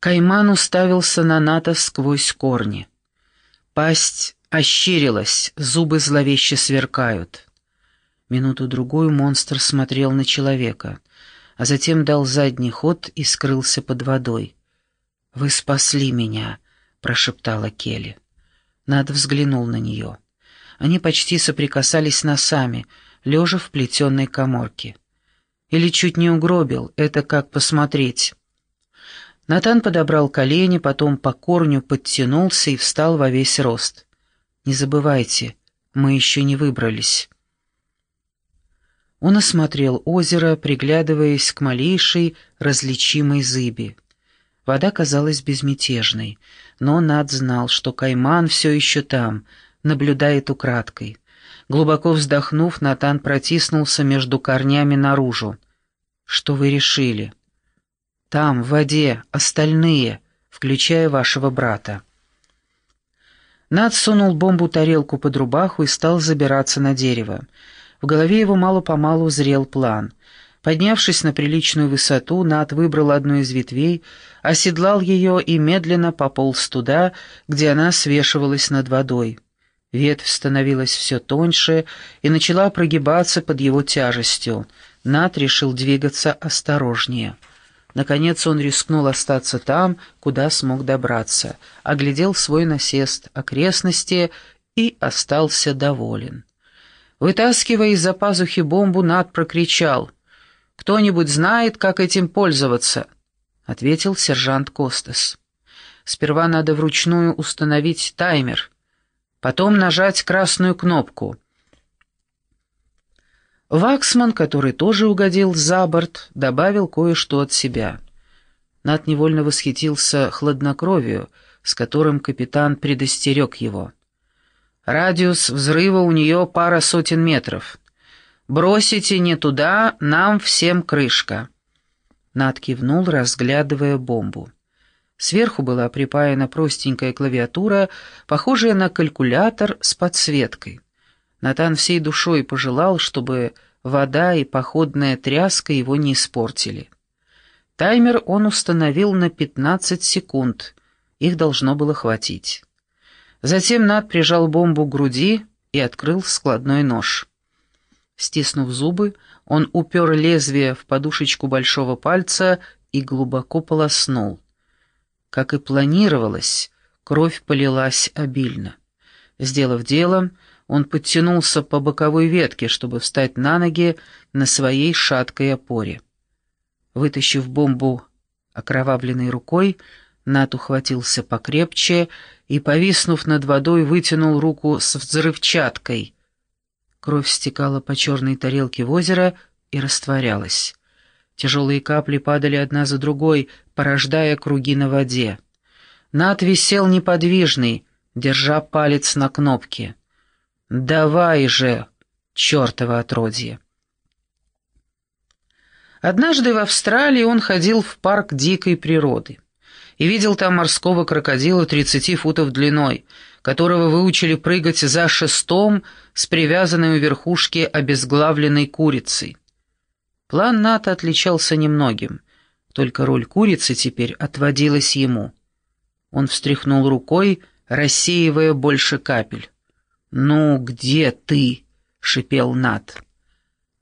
Кайман уставился на Ната сквозь корни. Пасть ощерилась, зубы зловеще сверкают. Минуту-другую монстр смотрел на человека, а затем дал задний ход и скрылся под водой. «Вы спасли меня», — прошептала Келли. Над взглянул на нее. Они почти соприкасались носами, лежа в плетеной коморке. Или чуть не угробил, это как посмотреть. Натан подобрал колени, потом по корню подтянулся и встал во весь рост. «Не забывайте, мы еще не выбрались». Он осмотрел озеро, приглядываясь к малейшей различимой зыби. Вода казалась безмятежной, но Над знал, что Кайман все еще там, наблюдает украдкой. Глубоко вздохнув, Натан протиснулся между корнями наружу. «Что вы решили?» Там, в воде, остальные, включая вашего брата». Над сунул бомбу-тарелку под рубаху и стал забираться на дерево. В голове его мало-помалу зрел план. Поднявшись на приличную высоту, Над выбрал одну из ветвей, оседлал ее и медленно пополз туда, где она свешивалась над водой. Ветвь становилась все тоньше и начала прогибаться под его тяжестью. Над решил двигаться осторожнее. Наконец он рискнул остаться там, куда смог добраться, оглядел свой насест, окрестности и остался доволен. Вытаскивая из-за пазухи бомбу, Над прокричал. «Кто-нибудь знает, как этим пользоваться?» — ответил сержант Костас. «Сперва надо вручную установить таймер, потом нажать красную кнопку — Ваксман, который тоже угодил за борт, добавил кое-что от себя. Над невольно восхитился хладнокровию, с которым капитан предостерег его. «Радиус взрыва у нее пара сотен метров. Бросите не туда, нам всем крышка». Над кивнул, разглядывая бомбу. Сверху была припаяна простенькая клавиатура, похожая на калькулятор с подсветкой. Натан всей душой пожелал, чтобы вода и походная тряска его не испортили. Таймер он установил на 15 секунд, их должно было хватить. Затем Над прижал бомбу к груди и открыл складной нож. Стиснув зубы, он упер лезвие в подушечку большого пальца и глубоко полоснул. Как и планировалось, кровь полилась обильно. Сделав дело, он подтянулся по боковой ветке, чтобы встать на ноги на своей шаткой опоре. Вытащив бомбу окровавленной рукой, Нат ухватился покрепче и, повиснув над водой, вытянул руку с взрывчаткой. Кровь стекала по черной тарелке в озеро и растворялась. Тяжелые капли падали одна за другой, порождая круги на воде. Нат висел неподвижный, держа палец на кнопке. «Давай же, чертово отродье!» Однажды в Австралии он ходил в парк дикой природы и видел там морского крокодила 30 футов длиной, которого выучили прыгать за шестом с привязанной у верхушки обезглавленной курицей. План НАТО отличался немногим, только роль курицы теперь отводилась ему. Он встряхнул рукой, рассеивая больше капель. «Ну, где ты?» — шипел Над.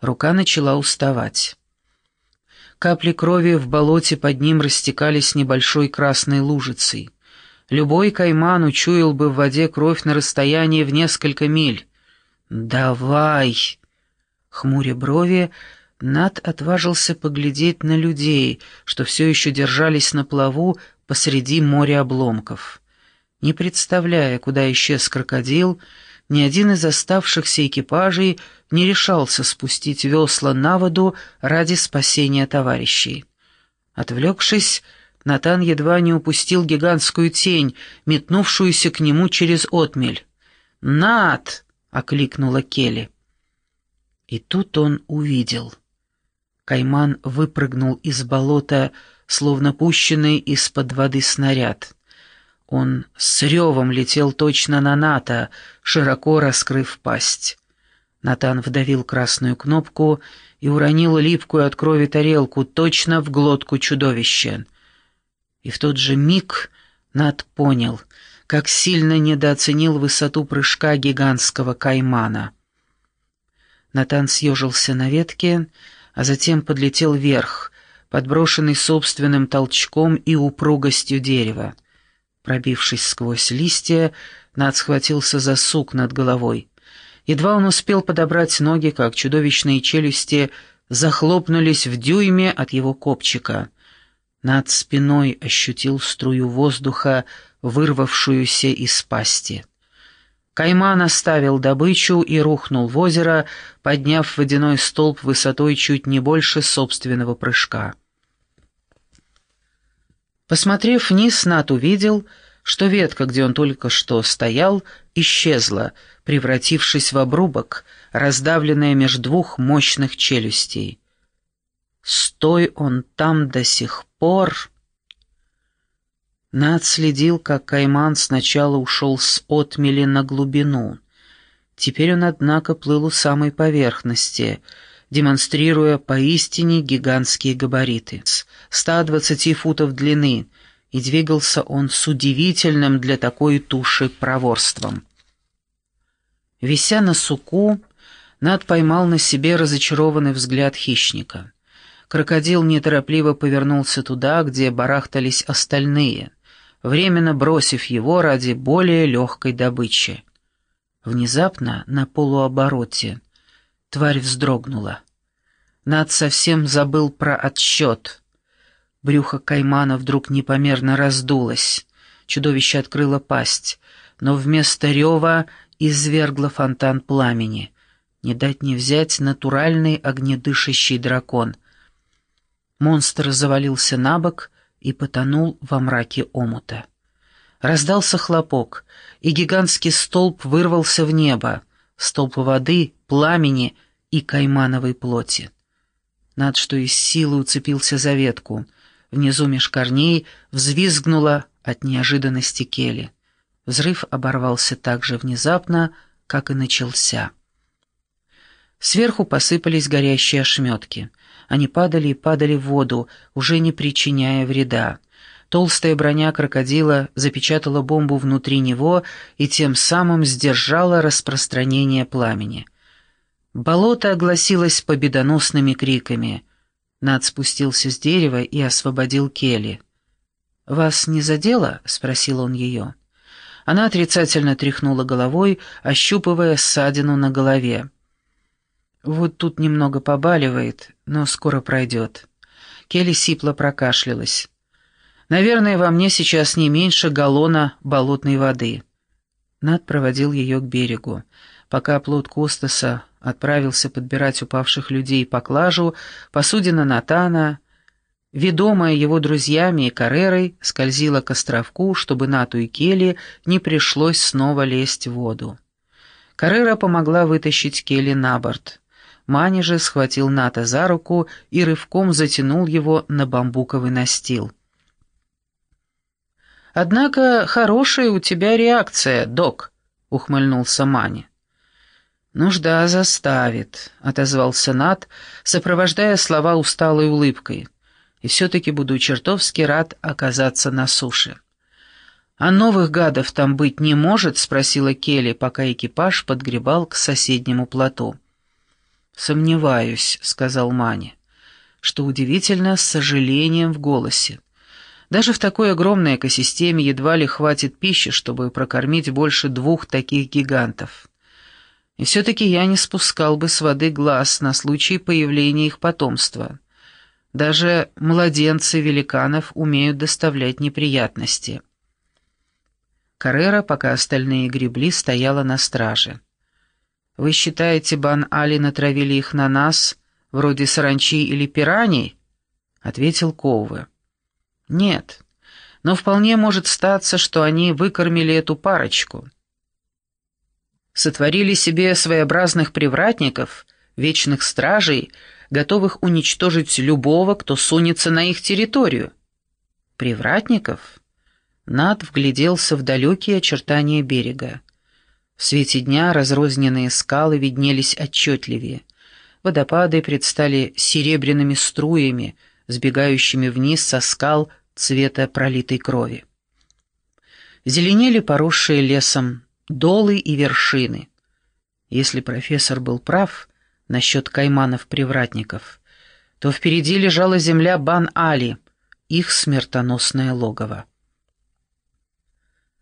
Рука начала уставать. Капли крови в болоте под ним растекались небольшой красной лужицей. Любой кайман учуял бы в воде кровь на расстоянии в несколько миль. «Давай!» Хмуря брови, Над отважился поглядеть на людей, что все еще держались на плаву посреди моря обломков. Не представляя, куда исчез крокодил, ни один из оставшихся экипажей не решался спустить весла на воду ради спасения товарищей. Отвлекшись, Натан едва не упустил гигантскую тень, метнувшуюся к нему через отмель. «Нат!» — окликнула Келли. И тут он увидел. Кайман выпрыгнул из болота, словно пущенный из-под воды снаряд. Он с ревом летел точно на Ната, широко раскрыв пасть. Натан вдавил красную кнопку и уронил липкую от крови тарелку точно в глотку чудовища. И в тот же миг Над понял, как сильно недооценил высоту прыжка гигантского каймана. Натан съежился на ветке, а затем подлетел вверх, подброшенный собственным толчком и упругостью дерева. Пробившись сквозь листья, Над схватился за сук над головой. Едва он успел подобрать ноги, как чудовищные челюсти захлопнулись в дюйме от его копчика. Над спиной ощутил струю воздуха, вырвавшуюся из пасти. Кайман оставил добычу и рухнул в озеро, подняв водяной столб высотой чуть не больше собственного прыжка. Посмотрев вниз, Нат увидел, что ветка, где он только что стоял, исчезла, превратившись в обрубок, раздавленная между двух мощных челюстей. Стой он там до сих пор... Над следил, как Кайман сначала ушел с отмели на глубину. Теперь он, однако, плыл у самой поверхности, демонстрируя поистине гигантские габариты. 120 футов длины — и двигался он с удивительным для такой туши проворством. Вися на суку, Над поймал на себе разочарованный взгляд хищника. Крокодил неторопливо повернулся туда, где барахтались остальные, временно бросив его ради более легкой добычи. Внезапно, на полуобороте, тварь вздрогнула. Над совсем забыл про отсчет — Брюхо каймана вдруг непомерно раздулось. Чудовище открыло пасть, но вместо рева извергло фонтан пламени. Не дать не взять натуральный огнедышащий дракон. Монстр завалился на бок и потонул во мраке омута. Раздался хлопок, и гигантский столб вырвался в небо, столб воды, пламени и каймановой плоти. Над что из силы уцепился за ветку — Внизу меж корней взвизгнула от неожиданности Келли. Взрыв оборвался так же внезапно, как и начался. Сверху посыпались горящие ошметки. Они падали и падали в воду, уже не причиняя вреда. Толстая броня крокодила запечатала бомбу внутри него и тем самым сдержала распространение пламени. Болото огласилось победоносными криками. Над спустился с дерева и освободил Келли. «Вас не задело?» — спросил он ее. Она отрицательно тряхнула головой, ощупывая ссадину на голове. «Вот тут немного побаливает, но скоро пройдет». Келли сипло прокашлялась. «Наверное, во мне сейчас не меньше галлона болотной воды». Над проводил ее к берегу. Пока плод Костаса отправился подбирать упавших людей по клажу, посудина Натана, ведомая его друзьями и Карерой, скользила к островку, чтобы Нату и Келли не пришлось снова лезть в воду. Каррера помогла вытащить Келли на борт. Мани же схватил Ната за руку и рывком затянул его на бамбуковый настил. «Однако хорошая у тебя реакция, док», — ухмыльнулся Мани. «Нужда заставит», — отозвался Нат, сопровождая слова усталой улыбкой. «И все-таки буду чертовски рад оказаться на суше». «А новых гадов там быть не может?» — спросила Келли, пока экипаж подгребал к соседнему плоту. «Сомневаюсь», — сказал Мани, что удивительно с сожалением в голосе. Даже в такой огромной экосистеме едва ли хватит пищи, чтобы прокормить больше двух таких гигантов. И все-таки я не спускал бы с воды глаз на случай появления их потомства. Даже младенцы великанов умеют доставлять неприятности. Каррера, пока остальные гребли, стояла на страже. «Вы считаете, Бан-Али натравили их на нас, вроде саранчи или пираний?» — ответил Коуве. «Нет, но вполне может статься, что они выкормили эту парочку» сотворили себе своеобразных привратников, вечных стражей, готовых уничтожить любого, кто сунется на их территорию. Привратников? Над вгляделся в далекие очертания берега. В свете дня разрозненные скалы виднелись отчетливее. Водопады предстали серебряными струями, сбегающими вниз со скал цвета пролитой крови. Зеленели поросшие лесом долы и вершины. Если профессор был прав насчет кайманов-привратников, то впереди лежала земля Бан-Али, их смертоносное логово.